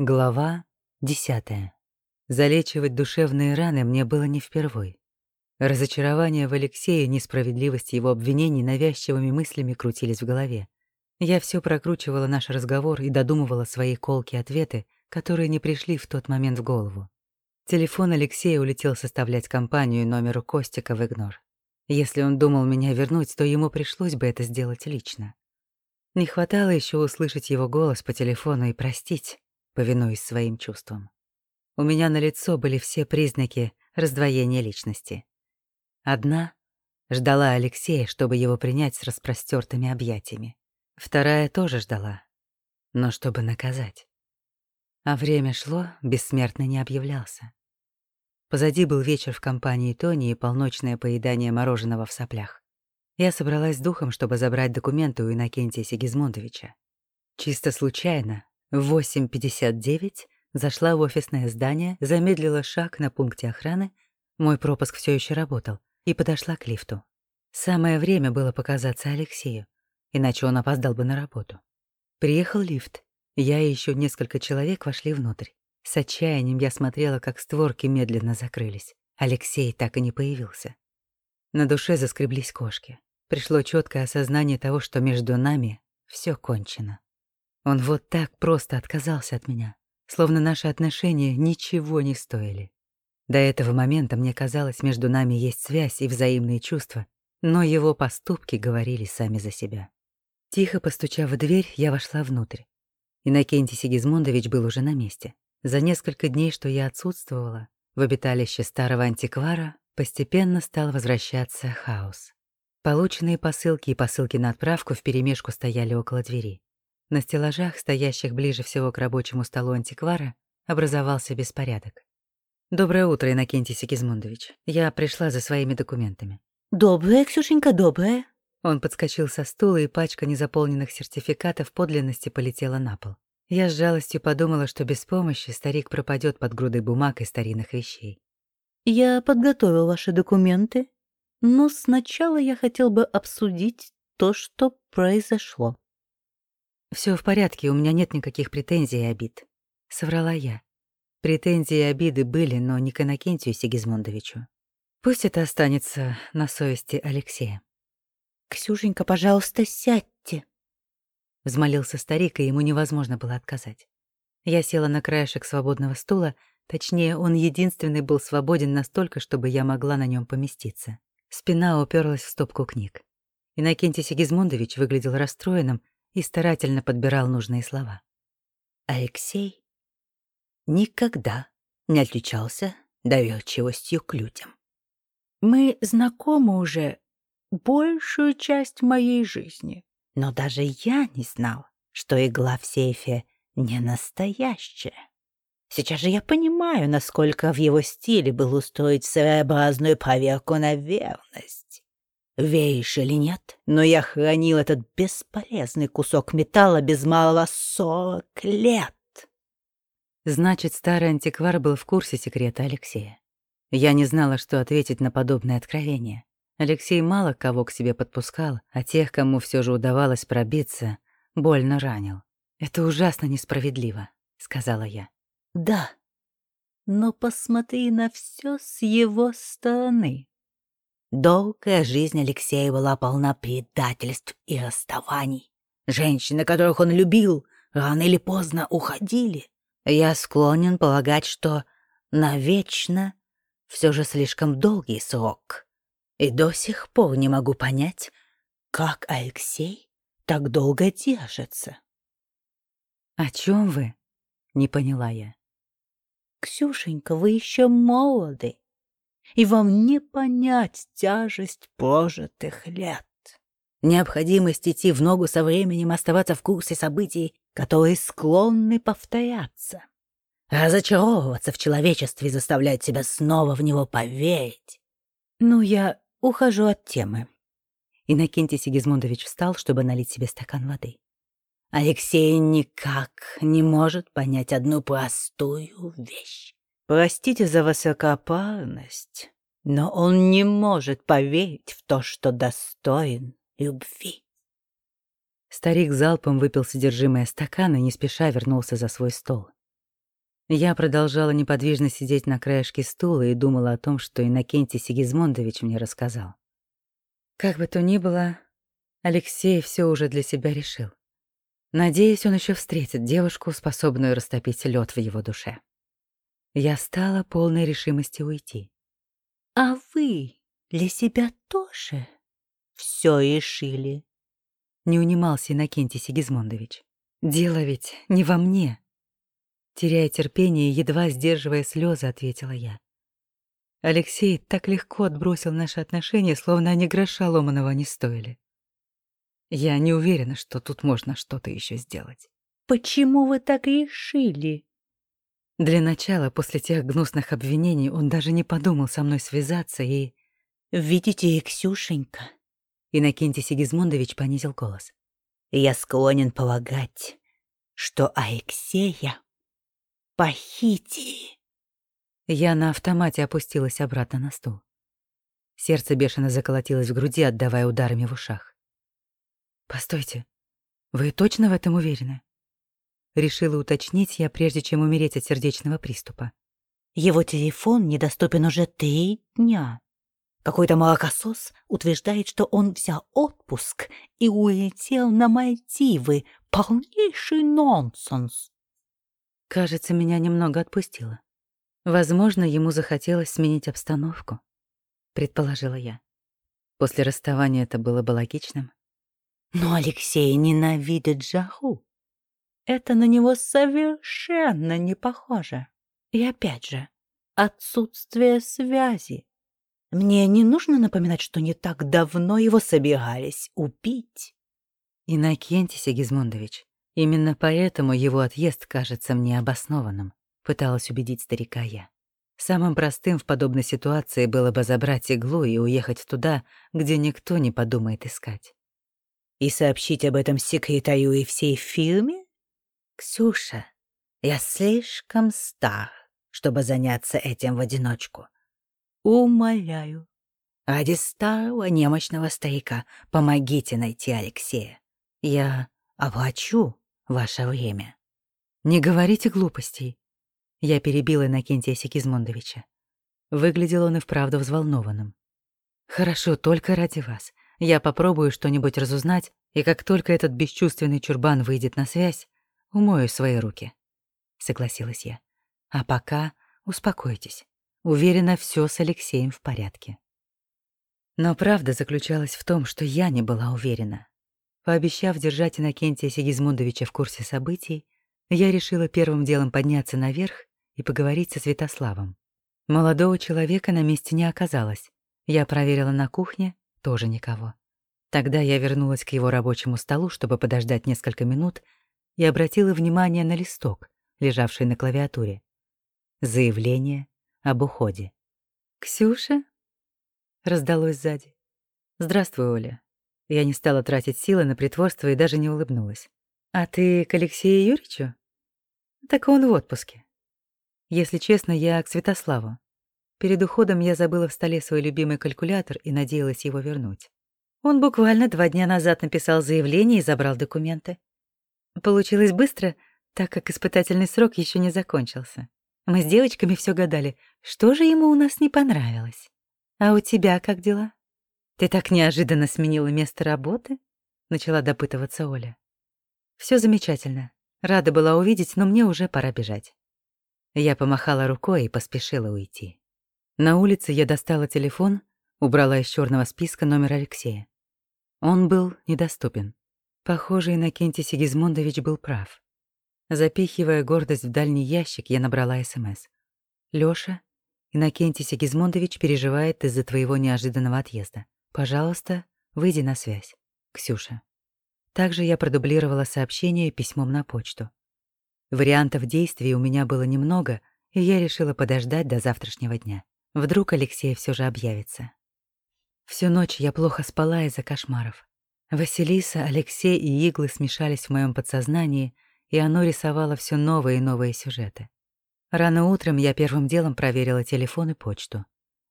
Глава десятая. Залечивать душевные раны мне было не впервой. Разочарование в Алексее, несправедливость его обвинений навязчивыми мыслями крутились в голове. Я все прокручивала наш разговор и додумывала свои колкие ответы, которые не пришли в тот момент в голову. Телефон Алексея улетел составлять компанию номеру Костика в игнор. Если он думал меня вернуть, то ему пришлось бы это сделать лично. Не хватало еще услышать его голос по телефону и простить, повинуясь своим чувствам. У меня на лицо были все признаки раздвоения личности. Одна ждала Алексея, чтобы его принять с распростертыми объятиями. Вторая тоже ждала, но чтобы наказать. А время шло, бессмертно не объявлялся. Позади был вечер в компании Тони и полночное поедание мороженого в соплях. Я собралась с духом, чтобы забрать документы у Иннокентия Сигизмундовича. Чисто случайно в 8.59 зашла в офисное здание, замедлила шаг на пункте охраны, мой пропуск все еще работал, и подошла к лифту. Самое время было показаться Алексею, иначе он опоздал бы на работу. Приехал лифт. Я и еще несколько человек вошли внутрь. С отчаянием я смотрела, как створки медленно закрылись. Алексей так и не появился. На душе заскреблись кошки. Пришло четкое осознание того, что между нами все кончено. Он вот так просто отказался от меня, словно наши отношения ничего не стоили. До этого момента мне казалось, между нами есть связь и взаимные чувства, но его поступки говорили сами за себя. Тихо постучав в дверь, я вошла внутрь. Иннокентий Сигизмундович был уже на месте. За несколько дней, что я отсутствовала, в обиталище старого антиквара постепенно стал возвращаться хаос. Полученные посылки и посылки на отправку вперемешку стояли около двери. На стеллажах, стоящих ближе всего к рабочему столу антиквара, образовался беспорядок. «Доброе утро, Иннокентий Сигизмундович. Я пришла за своими документами». «Доброе, Ксюшенька, доброе». Он подскочил со стула, и пачка незаполненных сертификатов подлинности полетела на пол. Я с жалостью подумала, что без помощи старик пропадет под грудой бумаг и старинных вещей. «Я подготовил ваши документы, но сначала я хотел бы обсудить то, что произошло». Все в порядке, у меня нет никаких претензий и обид», — соврала я. Претензии и обиды были, но не к Иннокентию Сигизмундовичу. Пусть это останется на совести Алексея. «Ксюшенька, пожалуйста, сядьте», — взмолился старик, и ему невозможно было отказать. Я села на краешек свободного стула, точнее, он единственный был свободен настолько, чтобы я могла на нем поместиться. Спина уперлась в стопку книг. Иннокентий Сигизмундович выглядел расстроенным, и старательно подбирал нужные слова. Алексей никогда не отличался доверчивостью к людям. Мы знакомы уже большую часть моей жизни, но даже я не знал, что игла в сейфе не настоящая. Сейчас же я понимаю, насколько в его стиле было устроить своеобразную проверку на верность. Веришь или нет, но я хранил этот бесполезный кусок металла без малого сорок лет. Значит, старый антиквар был в курсе секрета Алексея. Я не знала, что ответить на подобное откровение. Алексей мало кого к себе подпускал, а тех, кому все же удавалось пробиться, больно ранил. «Это ужасно несправедливо», — сказала я. «Да, но посмотри на все с его стороны. Долгая жизнь Алексея была полна предательств и расставаний. Женщины, которых он любил, рано или поздно уходили. Я склонен полагать, что навечно все же слишком долгий срок. И до сих пор не могу понять, как Алексей так долго держится. «О чем вы?» — не поняла я. «Ксюшенька, вы еще молоды и вам не понять тяжесть прожитых лет. Необходимость идти в ногу со временем, оставаться в курсе событий, которые склонны повторяться. Разочаровываться в человечестве и заставлять себя снова в него поверить. Ну, я ухожу от темы. Иннокентий Сигизмундович встал, чтобы налить себе стакан воды. Алексей никак не может понять одну простую вещь. Простите за высокопарность, но он не может поверить в то, что достоин любви. Старик залпом выпил содержимое стакана и не спеша вернулся за свой стол. Я продолжала неподвижно сидеть на краешке стула и думала о том, что Иннокентий Сигизмундович мне рассказал. Как бы то ни было, Алексей все уже для себя решил. Надеюсь, он еще встретит девушку, способную растопить лед в его душе. Я стала полной решимости уйти. «А вы для себя тоже все решили?» Не унимался Иннокентий Сигизмундович. «Дело ведь не во мне», Теряя терпение, едва сдерживая слезы, ответила я. Алексей так легко отбросил наши отношения, словно они гроша ломаного не стоили. Я не уверена, что тут можно что-то еще сделать. Почему вы так решили? Для начала, после тех гнусных обвинений, он даже не подумал со мной связаться и... «Видите, Ксюшенька?» Иннокентий Сигизмундович понизил голос. «Я склонен полагать, что Алексея похитили. Я на автомате опустилась обратно на стул. Сердце бешено заколотилось в груди, отдавая ударами в ушах. «Постойте, вы точно в этом уверены?» Решила уточнить я, прежде чем умереть от сердечного приступа. «Его телефон недоступен уже три дня. Какой-то молокосос утверждает, что он взял отпуск и улетел на Мальдивы. Полнейший нонсенс!» Кажется, меня немного отпустило. Возможно, ему захотелось сменить обстановку, предположила я. После расставания это было бы логичным. Но Алексей ненавидит Жаху. Это на него совершенно не похоже. И опять же, отсутствие связи. Мне не нужно напоминать, что не так давно его собирались убить. Иннокентий Сигизмундович, Именно поэтому его отъезд кажется мне обоснованным, пыталась убедить старика я. Самым простым в подобной ситуации было бы забрать иглу и уехать туда, где никто не подумает искать. И сообщить об этом секретарю и всей фирме? Ксюша, я слишком стар, чтобы заняться этим в одиночку. Умоляю. Ради старого немощного старика помогите найти Алексея. Я оплачу ваше время. Не говорите глупостей. Я перебила Иннокентия Сикизмундовича. Выглядел он и вправду взволнованным. Хорошо, только ради вас. Я попробую что-нибудь разузнать, и как только этот бесчувственный чурбан выйдет на связь, умою свои руки. Согласилась я. А пока успокойтесь. Уверена, все с Алексеем в порядке. Но правда заключалась в том, что я не была уверена. Пообещав держать Иннокентия Сигизмундовича в курсе событий, я решила первым делом подняться наверх и поговорить со Святославом. Молодого человека на месте не оказалось. Я проверила на кухне, тоже никого. Тогда я вернулась к его рабочему столу, чтобы подождать несколько минут, и обратила внимание на листок, лежавший на клавиатуре. Заявление об уходе. «Ксюша?» — раздалось сзади. «Здравствуй, Оля. Я не стала тратить силы на притворство и даже не улыбнулась. «А ты к Алексею Юрьевичу?» «Так он в отпуске. Если честно, я к Святославу. Перед уходом я забыла в столе свой любимый калькулятор и надеялась его вернуть. Он буквально два дня назад написал заявление и забрал документы. Получилось быстро, так как испытательный срок еще не закончился. Мы с девочками все гадали, что же ему у нас не понравилось. А у тебя как дела? «Ты так неожиданно сменила место работы?» — начала допытываться Оля. Все замечательно. Рада была увидеть, но мне уже пора бежать». Я помахала рукой и поспешила уйти. На улице я достала телефон, убрала из черного списка номер Алексея. Он был недоступен. Похоже, Иннокентий Сигизмундович был прав. Запихивая гордость в дальний ящик, я набрала СМС. «Лёша, Иннокентий Сигизмундович переживает из-за твоего неожиданного отъезда. Пожалуйста, выйди на связь. Ксюша. Также я продублировала сообщение письмом на почту. Вариантов действий у меня было немного, и я решила подождать до завтрашнего дня. Вдруг Алексей все же объявится. Всю ночь я плохо спала из-за кошмаров. Василиса, Алексей и иглы смешались в моем подсознании, и оно рисовало все новые и новые сюжеты. Рано утром я первым делом проверила телефон и почту.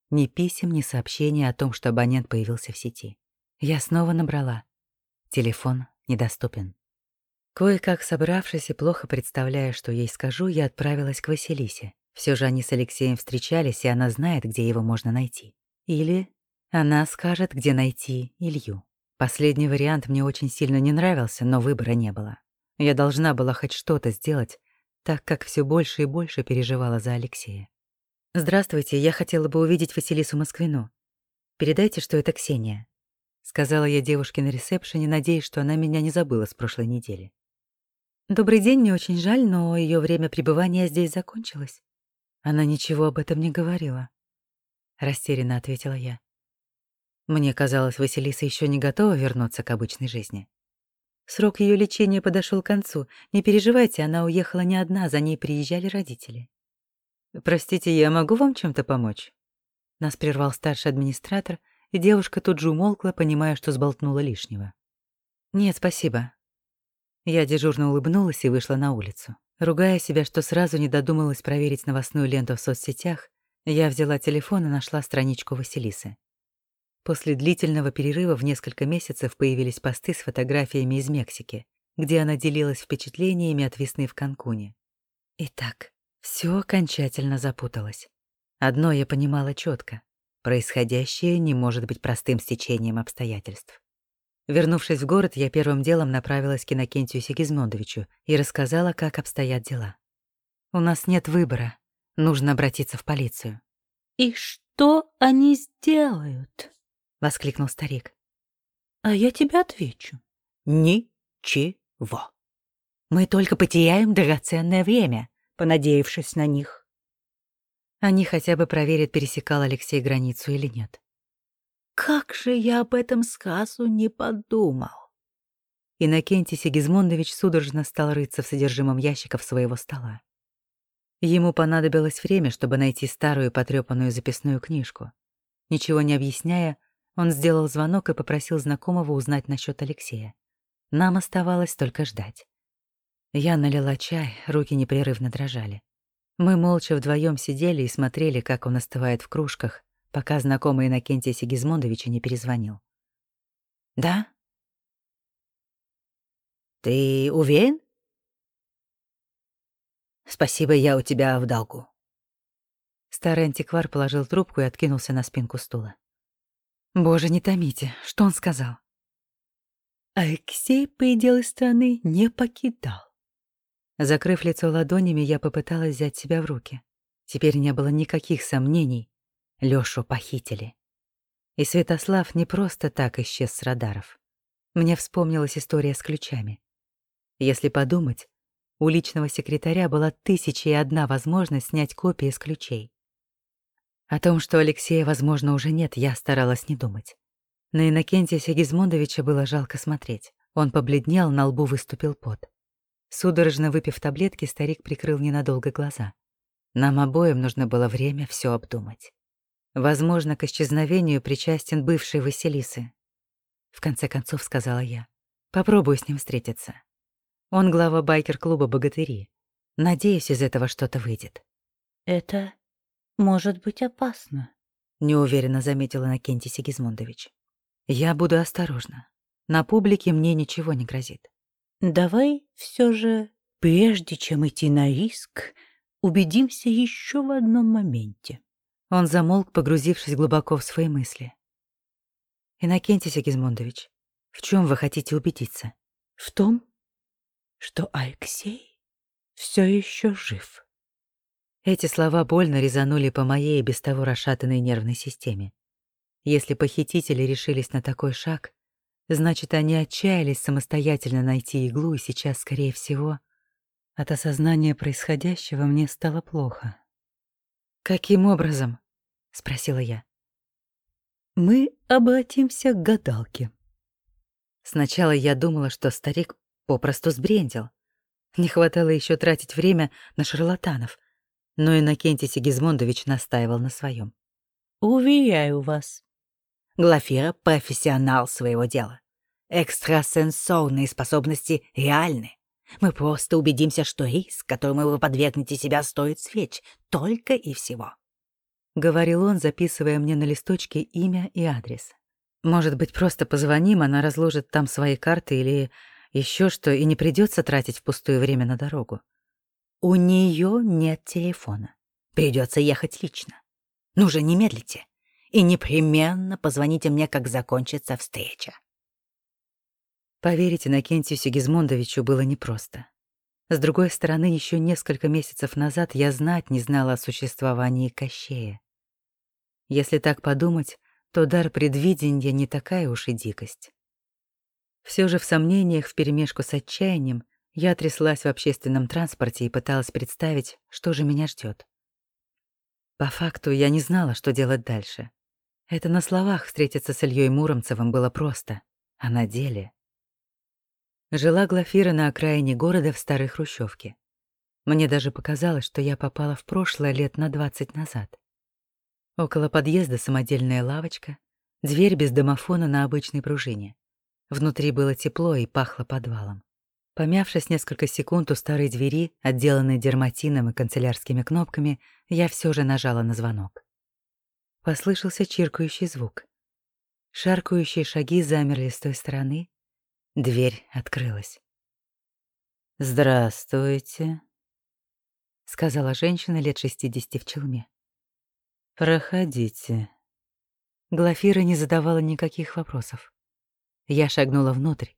Ни писем, ни сообщений о том, что абонент появился в сети. Я снова набрала. Телефон недоступен. Кое-как собравшись и плохо представляя, что ей скажу, я отправилась к Василисе. Все же они с Алексеем встречались, и она знает, где его можно найти. Или она скажет, где найти Илью. Последний вариант мне очень сильно не нравился, но выбора не было. Я должна была хоть что-то сделать, так как все больше и больше переживала за Алексея. «Здравствуйте, я хотела бы увидеть Василису Москвину. Передайте, что это Ксения», — сказала я девушке на ресепшене, надеясь, что она меня не забыла с прошлой недели. «Добрый день, мне очень жаль, но ее время пребывания здесь закончилось». Она ничего об этом не говорила. Растерянно ответила я. Мне казалось, Василиса еще не готова вернуться к обычной жизни. Срок ее лечения подошел к концу. Не переживайте, она уехала не одна, за ней приезжали родители. «Простите, я могу вам чем-то помочь?» Нас прервал старший администратор, и девушка тут же умолкла, понимая, что сболтнула лишнего. «Нет, спасибо». Я дежурно улыбнулась и вышла на улицу. Ругая себя, что сразу не додумалась проверить новостную ленту в соцсетях, я взяла телефон и нашла страничку Василисы. После длительного перерыва в несколько месяцев появились посты с фотографиями из Мексики, где она делилась впечатлениями от весны в Канкуне. Итак, все окончательно запуталось. Одно я понимала четко: происходящее не может быть простым стечением обстоятельств. Вернувшись в город, я первым делом направилась к Иннокентию Сигизмундовичу и рассказала, как обстоят дела. «У нас нет выбора. Нужно обратиться в полицию». «И что они сделают?» — воскликнул старик. «А я тебе отвечу. Ничего. Мы только потеряем драгоценное время, понадеявшись на них». Они хотя бы проверят, пересекал Алексей границу или нет. «Как же я об этом сказу не подумал!» Иннокентий Сигизмундович судорожно стал рыться в содержимом ящиков своего стола. Ему понадобилось время, чтобы найти старую потрёпанную записную книжку. Ничего не объясняя, он сделал звонок и попросил знакомого узнать насчет Алексея. Нам оставалось только ждать. Я налила чай, руки непрерывно дрожали. Мы молча вдвоем сидели и смотрели, как он остывает в кружках, пока знакомый Иннокентия Сигизмундовича не перезвонил. «Да?» «Ты уверен?» «Спасибо, я у тебя в долгу». Старый антиквар положил трубку и откинулся на спинку стула. Боже, не томите. Что он сказал? Алексей предел страны не покидал. Закрыв лицо ладонями, я попыталась взять себя в руки. Теперь не было никаких сомнений. Лёшу похитили. И Святослав не просто так исчез с радаров. Мне вспомнилась история с ключами. Если подумать, у личного секретаря была тысяча и одна возможность снять копии с ключей. О том, что Алексея, возможно, уже нет, я старалась не думать. На Иннокентия Сигизмундовича было жалко смотреть. Он побледнел, на лбу выступил пот. Судорожно выпив таблетки, старик прикрыл ненадолго глаза. Нам обоим нужно было время все обдумать. Возможно, к исчезновению причастен бывший Василисы. В конце концов, сказала я. Попробую с ним встретиться. Он глава байкер-клуба «Богатыри». Надеюсь, из этого что-то выйдет. «Это может быть опасно», — неуверенно заметила Накентий Сигизмундович. «Я буду осторожна. На публике мне ничего не грозит». «Давай все же, прежде чем идти на риск, убедимся еще в одном моменте». Он замолк, погрузившись глубоко в свои мысли. «Иннокентий Сигизмундович, в чем вы хотите убедиться?» «В том, что Алексей все еще жив». Эти слова больно резанули по моей без того расшатанной нервной системе. Если похитители решились на такой шаг, значит, они отчаялись самостоятельно найти иглу, и сейчас, скорее всего, от осознания происходящего мне стало плохо. «Каким образом?» — спросила я. «Мы обратимся к гадалке». Сначала я думала, что старик попросту сбрендил. Не хватало еще тратить время на шарлатанов — но Иннокентий Сигизмундович настаивал на своем. «Уверяю вас, Глафира — профессионал своего дела. Экстрасенсорные способности реальны. Мы просто убедимся, что риск, которому вы подвергнете себя, стоит свеч. Только и всего». Говорил он, записывая мне на листочке имя и адрес. «Может быть, просто позвоним, она разложит там свои карты или Еще что, и не придется тратить впустую время на дорогу. У нее нет телефона. Придется ехать лично. Ну же, не медлите. И непременно позвоните мне, как закончится встреча. Поверить Иннокентию Сигизмундовичу было непросто. С другой стороны, еще несколько месяцев назад я знать не знала о существовании Кощея. Если так подумать, то дар предвидения не такая уж и дикость. Все же в сомнениях вперемешку с отчаянием я тряслась в общественном транспорте и пыталась представить, что же меня ждет. По факту я не знала, что делать дальше. Это на словах встретиться с Ильей Муромцевым было просто, а на деле... Жила Глафира на окраине города в старой хрущевке. Мне даже показалось, что я попала в прошлое лет на двадцать назад. Около подъезда самодельная лавочка, дверь без домофона на обычной пружине. Внутри было тепло и пахло подвалом. Помявшись несколько секунд у старой двери, отделанной дерматином и канцелярскими кнопками, я все же нажала на звонок. Послышался чиркающий звук. Шаркающие шаги замерли с той стороны, Дверь открылась. «Здравствуйте», — сказала женщина лет шестидесяти в челме. «Проходите». Глафира не задавала никаких вопросов. Я шагнула внутрь.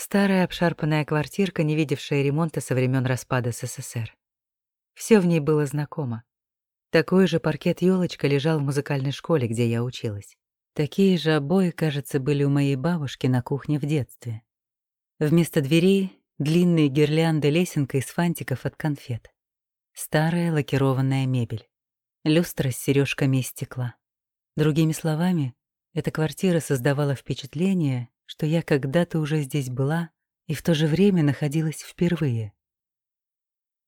Старая обшарпанная квартирка, не видевшая ремонта со времен распада СССР. Все в ней было знакомо. Такой же паркет елочка лежал в музыкальной школе, где я училась. Такие же обои, кажется, были у моей бабушки на кухне в детстве. Вместо дверей — длинные гирлянды лесенка из фантиков от конфет. Старая лакированная мебель. Люстра с сережками из стекла. Другими словами, эта квартира создавала впечатление, что я когда-то уже здесь была и в то же время находилась впервые.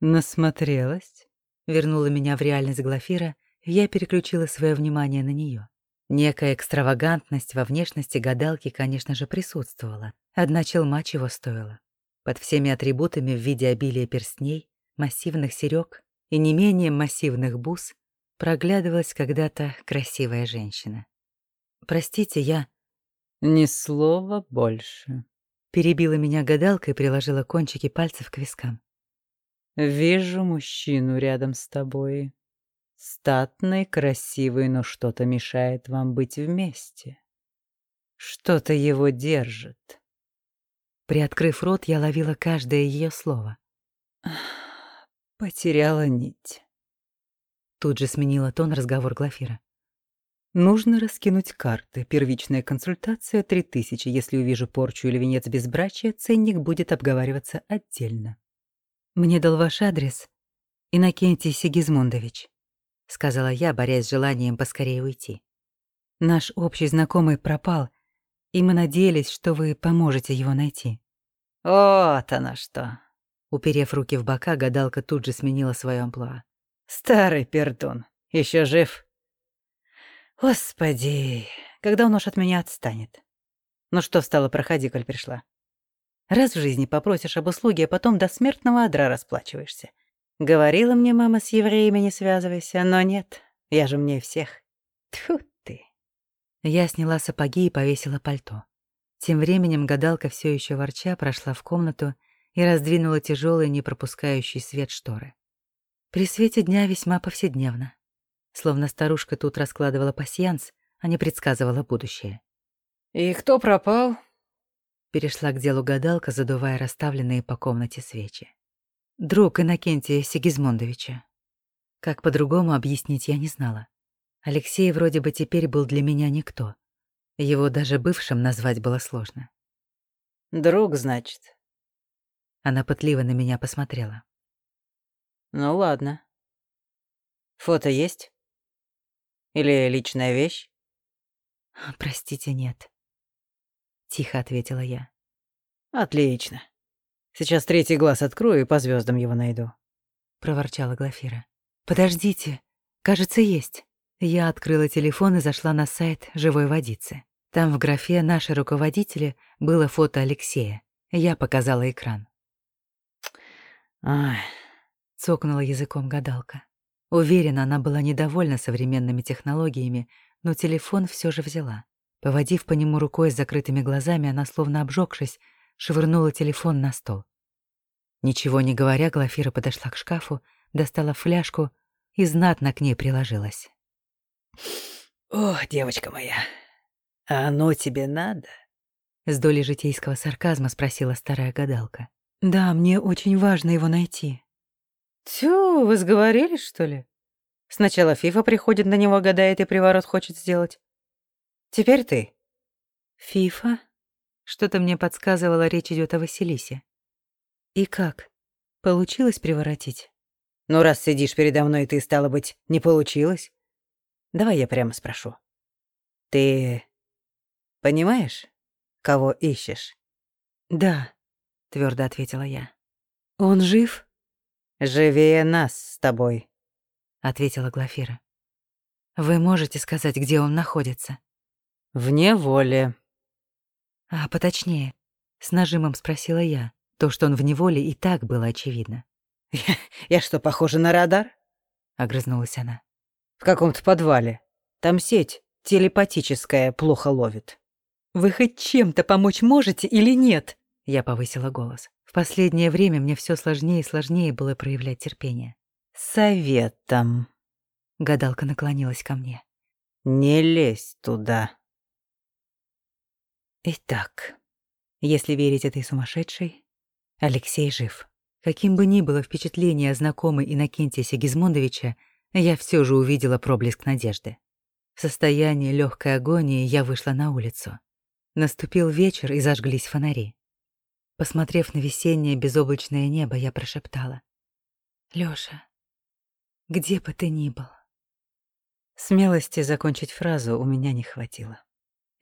«Насмотрелась?» — вернула меня в реальность Глафира, и я переключила свое внимание на нее. Некая экстравагантность во внешности гадалки, конечно же, присутствовала. Одна челма чего стоила. Под всеми атрибутами в виде обилия перстней, массивных серёг и не менее массивных бус проглядывалась когда-то красивая женщина. «Простите, я...» «Ни слова больше», — перебила меня гадалка и приложила кончики пальцев к вискам. «Вижу мужчину рядом с тобой. Статный, красивый, но что-то мешает вам быть вместе. Что-то его держит. Приоткрыв рот, я ловила каждое ее слово. Потеряла нить. Тут же сменила тон разговор Глафира. Нужно раскинуть карты. Первичная консультация — три тысячи. Если увижу порчу или венец безбрачия, ценник будет обговариваться отдельно. Мне дал ваш адрес Иннокентий Сигизмундович сказала я, борясь с желанием поскорее уйти. Наш общий знакомый пропал, и мы надеялись, что вы поможете его найти. Вот оно что. Уперев руки в бока, гадалка тут же сменила свое амплуа. Старый пердун. еще жив? Господи, когда он уж от меня отстанет? Ну что встала, проходи, коль пришла. Раз в жизни попросишь об услуге, а потом до смертного одра расплачиваешься. Говорила мне мама, с евреями не связывайся, но нет, я же мне всех. Тьфу ты. Я сняла сапоги и повесила пальто. Тем временем гадалка все еще ворча прошла в комнату и раздвинула тяжелые, не пропускающие свет шторы. При свете дня весьма повседневно. Словно старушка тут раскладывала пасьянс, а не предсказывала будущее. «И кто пропал?» Перешла к делу гадалка, задувая расставленные по комнате свечи. Друг Иннокентия Сигизмундовича. Как по-другому объяснить я не знала. Алексей вроде бы теперь был для меня никто. Его даже бывшим назвать было сложно. «Друг, значит?» Она пытливо на меня посмотрела. «Ну ладно. Фото есть? Или личная вещь?» «Простите, нет», — тихо ответила я. «Отлично. Сейчас третий глаз открою и по звездам его найду», — проворчала Глафира. «Подождите, кажется, есть». Я открыла телефон и зашла на сайт «Живой водицы». Там в графе «Наши руководители» было фото Алексея. Я показала экран. «Ай», — цокнула языком гадалка. Уверена, она была недовольна современными технологиями, но телефон все же взяла. Поводив по нему рукой с закрытыми глазами, она, словно обжегшись, швырнула телефон на стол. Ничего не говоря, Глафира подошла к шкафу, достала фляжку и знатно к ней приложилась. «Ох, девочка моя, а оно тебе надо?» С долей житейского сарказма спросила старая гадалка. «Да, мне очень важно его найти». «Тю, вы сговорились, что ли? Сначала Фифа приходит на него, гадает и приворот хочет сделать. Теперь ты». «Фифа?» Что-то мне подсказывало, речь идет о Василисе. «И как? Получилось приворотить?» «Ну, раз сидишь передо мной, ты, стало быть, не получилось? Давай я прямо спрошу. Ты понимаешь, кого ищешь?» «Да», — твердо ответила я. «Он жив?» «Живее нас с тобой», — ответила Глафира. «Вы можете сказать, где он находится?» «Вне воли». «А поточнее?» — с нажимом спросила я. То, что он в неволе, и так было очевидно. «Я, я что, похожа на радар?» — огрызнулась она. «В каком-то подвале. Там сеть телепатическая плохо ловит». «Вы хоть чем-то помочь можете или нет?» Я повысила голос. В последнее время мне все сложнее и сложнее было проявлять терпение. «Советом». Гадалка наклонилась ко мне. «Не лезь туда». Итак, если верить этой сумасшедшей, Алексей жив. Каким бы ни было впечатление о знакомой Иннокентия Сигизмундовича, я все же увидела проблеск надежды. В состоянии легкой агонии я вышла на улицу. Наступил вечер, и зажглись фонари. Посмотрев на весеннее безоблачное небо, я прошептала. «Лёша, где бы ты ни был». Смелости закончить фразу у меня не хватило.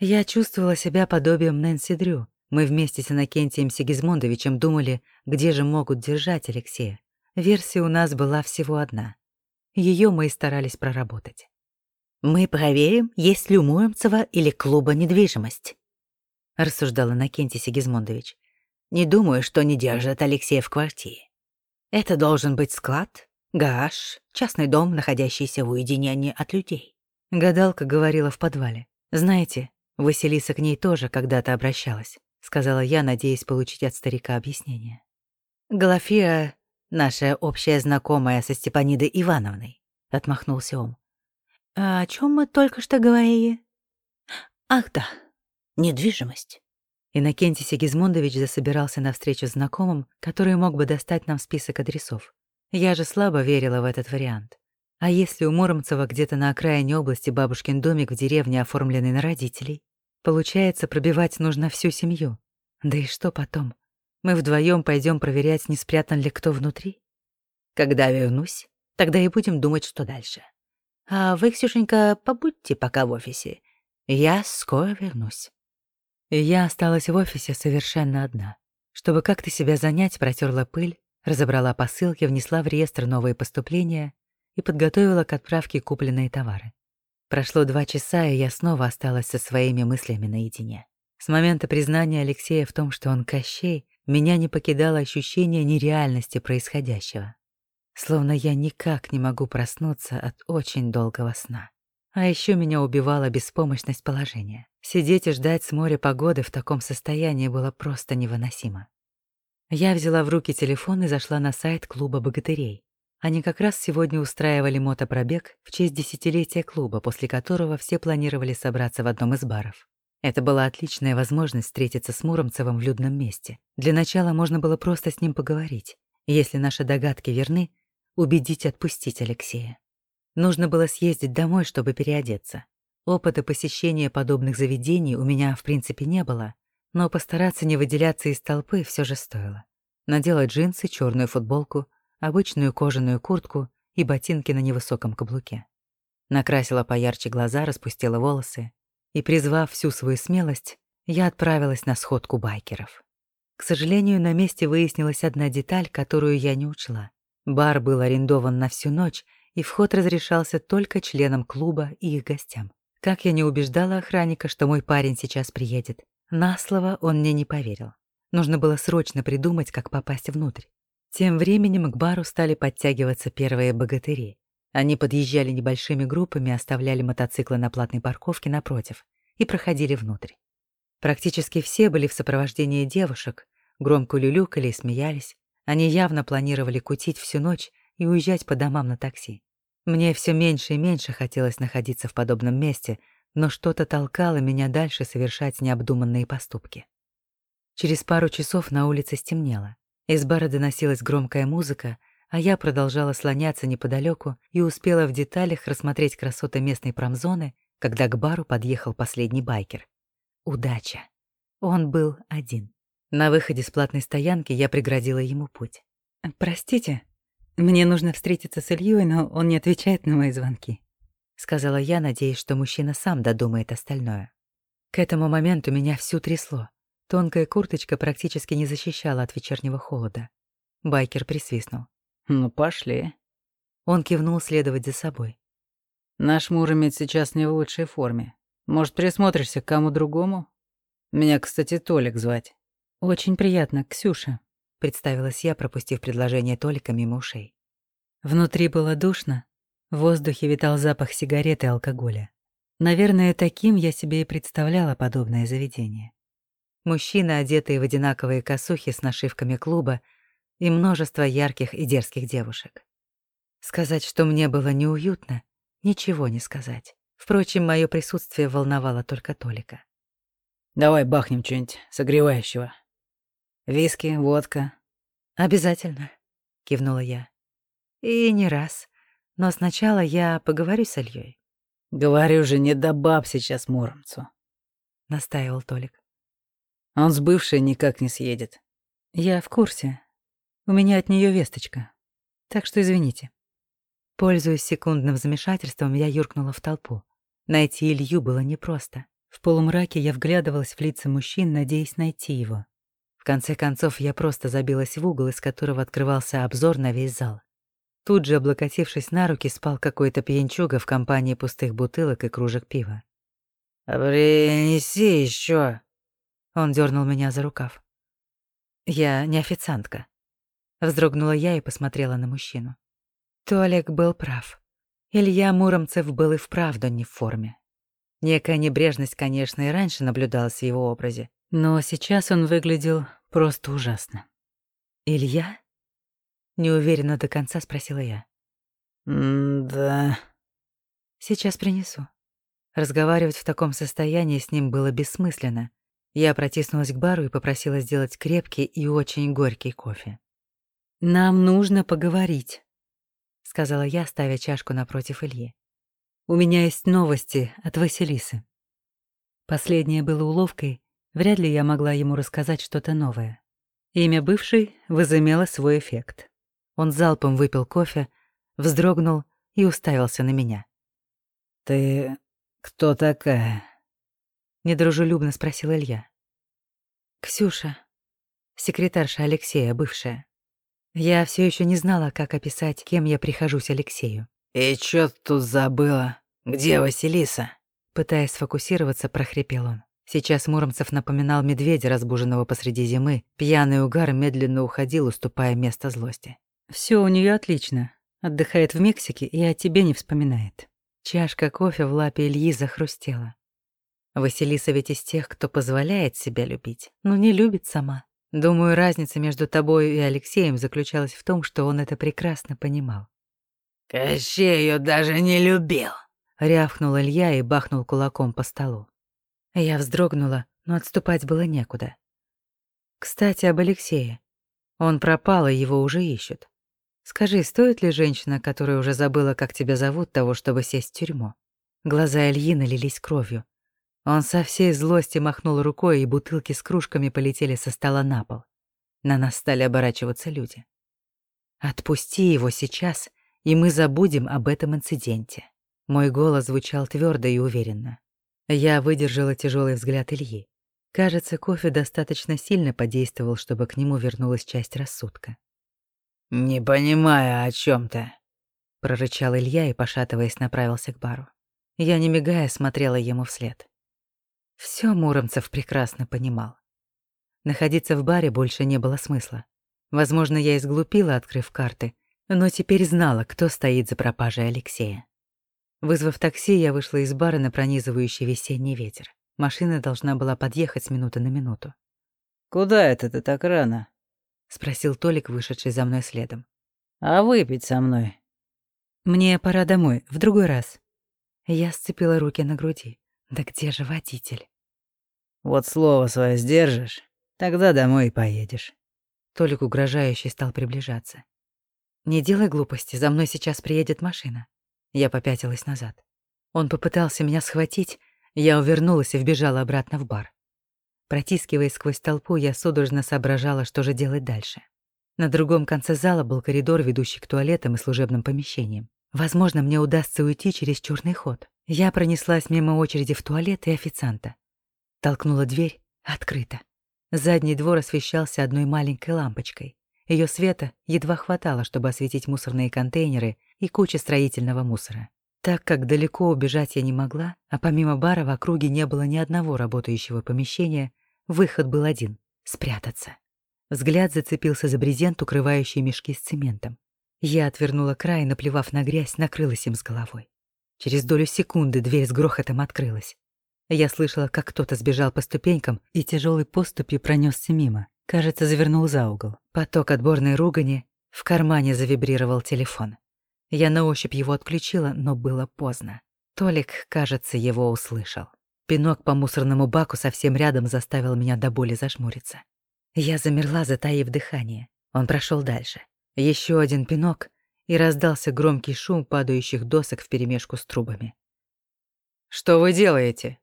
Я чувствовала себя подобием Нэнси Дрю, мы вместе с Иннокентием Сигизмундовичем думали, где же могут держать Алексея. Версия у нас была всего одна. Ее мы и старались проработать. «Мы проверим, есть ли у Муромцева или клуба недвижимость», — рассуждал Иннокентий Сигизмундович. «Не думаю, что не держат Алексея в квартире. Это должен быть склад, гараж, частный дом, находящийся в уединении от людей». Гадалка говорила в подвале. «Знаете, Василиса к ней тоже когда-то обращалась. — сказала я, надеясь получить от старика объяснение. «Глафира — наша общая знакомая со Степанидой Ивановной», — отмахнулся он. «А о чем мы только что говорили?» «Ах да, недвижимость». Иннокентий Сигизмундович засобирался на встречу с знакомым, который мог бы достать нам список адресов. Я же слабо верила в этот вариант. А если у Муромцева где-то на окраине области бабушкин домик в деревне, оформленный на родителей? Получается, пробивать нужно всю семью. Да и что потом? Мы вдвоем пойдем проверять, не спрятан ли кто внутри? Когда вернусь, тогда и будем думать, что дальше. А вы, Ксюшенька, побудьте пока в офисе. Я скоро вернусь. Я осталась в офисе совершенно одна. Чтобы как-то себя занять, протерла пыль, разобрала посылки, внесла в реестр новые поступления и подготовила к отправке купленные товары. Прошло два часа, и я снова осталась со своими мыслями наедине. С момента признания Алексея в том, что он Кощей, меня не покидало ощущение нереальности происходящего. Словно я никак не могу проснуться от очень долгого сна. А еще меня убивала беспомощность положения. Сидеть и ждать с моря погоды в таком состоянии было просто невыносимо. Я взяла в руки телефон и зашла на сайт клуба богатырей. Они как раз сегодня устраивали мотопробег в честь десятилетия клуба, после которого все планировали собраться в одном из баров. Это была отличная возможность встретиться с Муромцевым в людном месте. Для начала можно было просто с ним поговорить. Если наши догадки верны, убедить отпустить Алексея. Нужно было съездить домой, чтобы переодеться. Опыта посещения подобных заведений у меня, в принципе, не было, но постараться не выделяться из толпы все же стоило. Надела джинсы, черную футболку — обычную кожаную куртку и ботинки на невысоком каблуке. Накрасила поярче глаза, распустила волосы, и, призвав всю свою смелость, я отправилась на сходку байкеров. К сожалению, на месте выяснилась одна деталь, которую я не учла. Бар был арендован на всю ночь, и вход разрешался только членам клуба и их гостям. Как я не убеждала охранника, что мой парень сейчас приедет, на слово он мне не поверил. Нужно было срочно придумать, как попасть внутрь. Тем временем к бару стали подтягиваться первые богатыри. Они подъезжали небольшими группами, оставляли мотоциклы на платной парковке напротив и проходили внутрь. Практически все были в сопровождении девушек, громко люлюкали и смеялись. Они явно планировали кутить всю ночь и уезжать по домам на такси. Мне все меньше и меньше хотелось находиться в подобном месте, но что-то толкало меня дальше совершать необдуманные поступки. Через пару часов на улице стемнело. Из бара доносилась громкая музыка, а я продолжала слоняться неподалеку и успела в деталях рассмотреть красоты местной промзоны, когда к бару подъехал последний байкер. Удача. Он был один. На выходе с платной стоянки я преградила ему путь. «Простите, мне нужно встретиться с Ильей, но он не отвечает на мои звонки», — сказала я, надеясь, что мужчина сам додумает остальное. К этому моменту меня всю трясло. Тонкая курточка практически не защищала от вечернего холода. Байкер присвистнул. «Ну, пошли». Он кивнул следовать за собой. «Наш Муромец сейчас не в лучшей форме. Может, присмотришься к кому другому? Меня, кстати, Толик звать». «Очень приятно, Ксюша», — представилась я, пропустив предложение Толика мимо ушей. Внутри было душно, в воздухе витал запах сигарет и алкоголя. Наверное, таким я себе и представляла подобное заведение. Мужчины, одетые в одинаковые косухи с нашивками клуба, и множество ярких и дерзких девушек. Сказать, что мне было неуютно, ничего не сказать. Впрочем, мое присутствие волновало только Толика. «Давай бахнем что-нибудь согревающего. Виски, водка». «Обязательно», — кивнула я. «И не раз. Но сначала я поговорю с Ильей. «Говорю же, не до баб сейчас Муромцу», — настаивал Толик. «Он с бывшей никак не съедет». «Я в курсе. У меня от нее весточка. Так что извините». Пользуясь секундным замешательством, я юркнула в толпу. Найти Илью было непросто. В полумраке я вглядывалась в лица мужчин, надеясь найти его. Конце концов, я просто забилась в угол, из которого открывался обзор на весь зал. Тут же, облокотившись на руки, спал какой-то пьянчуга в компании пустых бутылок и кружек пива. «Принеси еще. Он дернул меня за рукав. «Я не официантка», Вздрогнула я и посмотрела на мужчину. Толик был прав. Илья Муромцев был и вправду не в форме. Некая небрежность, конечно, и раньше наблюдалась в его образе, но сейчас он выглядел просто ужасно. «Илья?» — неуверенно до конца спросила я. «Да...» «Сейчас принесу». Разговаривать в таком состоянии с ним было бессмысленно. Я протиснулась к бару и попросила сделать крепкий и очень горький кофе. «Нам нужно поговорить», — сказала я, ставя чашку напротив Ильи. «У меня есть новости от Василисы». Последнее было уловкой, вряд ли я могла ему рассказать что-то новое. Имя бывшей возымело свой эффект. Он залпом выпил кофе, вздрогнул и уставился на меня. «Ты кто такая?» — недружелюбно спросил Илья. «Ксюша, секретарша Алексея, бывшая». Я все еще не знала, как описать, кем я прихожусь Алексею. «И чё ты тут забыла? Где Василиса?» Пытаясь сфокусироваться, прохрипел он. Сейчас Муромцев напоминал медведя, разбуженного посреди зимы. Пьяный угар медленно уходил, уступая место злости. Все у нее отлично. Отдыхает в Мексике и о тебе не вспоминает». Чашка кофе в лапе Ильи захрустела. Василиса ведь из тех, кто позволяет себя любить, но не любит сама. Думаю, разница между тобой и Алексеем заключалась в том, что он это прекрасно понимал. «Кощей ее даже не любил!» — рявкнул Илья и бахнул кулаком по столу. Я вздрогнула, но отступать было некуда. Кстати, об Алексее. Он пропал, и его уже ищут. Скажи, стоит ли женщина, которая уже забыла, как тебя зовут, того, чтобы сесть в тюрьму? Глаза Ильи налились кровью. Он со всей злости махнул рукой, и бутылки с кружками полетели со стола на пол. На нас стали оборачиваться люди. «Отпусти его сейчас, и мы забудем об этом инциденте». Мой голос звучал твердо и уверенно. Я выдержала тяжелый взгляд Ильи. Кажется, кофе достаточно сильно подействовал, чтобы к нему вернулась часть рассудка. «Не понимаю, о чем ты», — прорычал Илья и, пошатываясь, направился к бару. Я, не мигая, смотрела ему вслед. Все Муромцев прекрасно понимал. Находиться в баре больше не было смысла. Возможно, я изглупила, открыв карты, но теперь знала, кто стоит за пропажей Алексея. Вызвав такси, я вышла из бара на пронизывающий весенний ветер. Машина должна была подъехать с минуты на минуту. Куда это ты так рано?» — спросил Толик, вышедший за мной следом. «А выпить со мной?» «Мне пора домой, в другой раз». Я сцепила руки на груди. «Да где же водитель?» «Вот слово свое сдержишь, тогда домой и поедешь». Толик угрожающе стал приближаться. «Не делай глупости, за мной сейчас приедет машина». Я попятилась назад. Он попытался меня схватить, я увернулась и вбежала обратно в бар. Протискиваясь сквозь толпу, я судорожно соображала, что же делать дальше. На другом конце зала был коридор, ведущий к туалетам и служебным помещениям. Возможно, мне удастся уйти через черный ход. Я пронеслась мимо очереди в туалет и официанта. Толкнула дверь. Открыто. Задний двор освещался одной маленькой лампочкой. Ее света едва хватало, чтобы осветить мусорные контейнеры и кучу строительного мусора. Так как далеко убежать я не могла, а помимо бара в округе не было ни одного работающего помещения, выход был один — спрятаться. Взгляд зацепился за брезент, укрывающий мешки с цементом. Я отвернула край, наплевав на грязь, накрылась им с головой. Через долю секунды дверь с грохотом открылась. Я слышала, как кто-то сбежал по ступенькам и тяжелой поступью пронесся мимо. Кажется, завернул за угол. Поток отборной ругани. В кармане завибрировал телефон. Я на ощупь его отключила, но было поздно. Толик, кажется, его услышал. Пинок по мусорному баку совсем рядом заставил меня до боли зажмуриться. Я замерла, затаив дыхание. Он прошел дальше. Еще один пинок, и раздался громкий шум падающих досок вперемешку с трубами. «Что вы делаете?»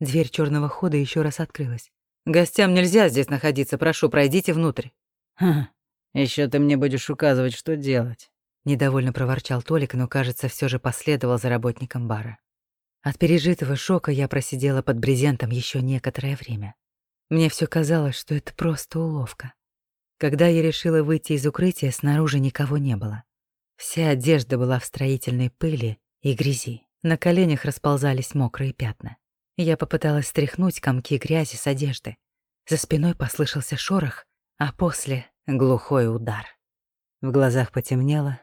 Дверь черного хода еще раз открылась. «Гостям нельзя здесь находиться, прошу, пройдите внутрь». «Хм, еще ты мне будешь указывать, что делать». Недовольно проворчал Толик, но, кажется, все же последовал за работником бара. От пережитого шока я просидела под брезентом еще некоторое время. Мне все казалось, что это просто уловка. Когда я решила выйти из укрытия, снаружи никого не было. Вся одежда была в строительной пыли и грязи. На коленях расползались мокрые пятна. Я попыталась стряхнуть комки грязи с одежды. За спиной послышался шорох, а после — глухой удар. В глазах потемнело,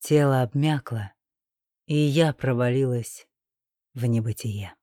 Тело обмякло, и я провалилась в небытие.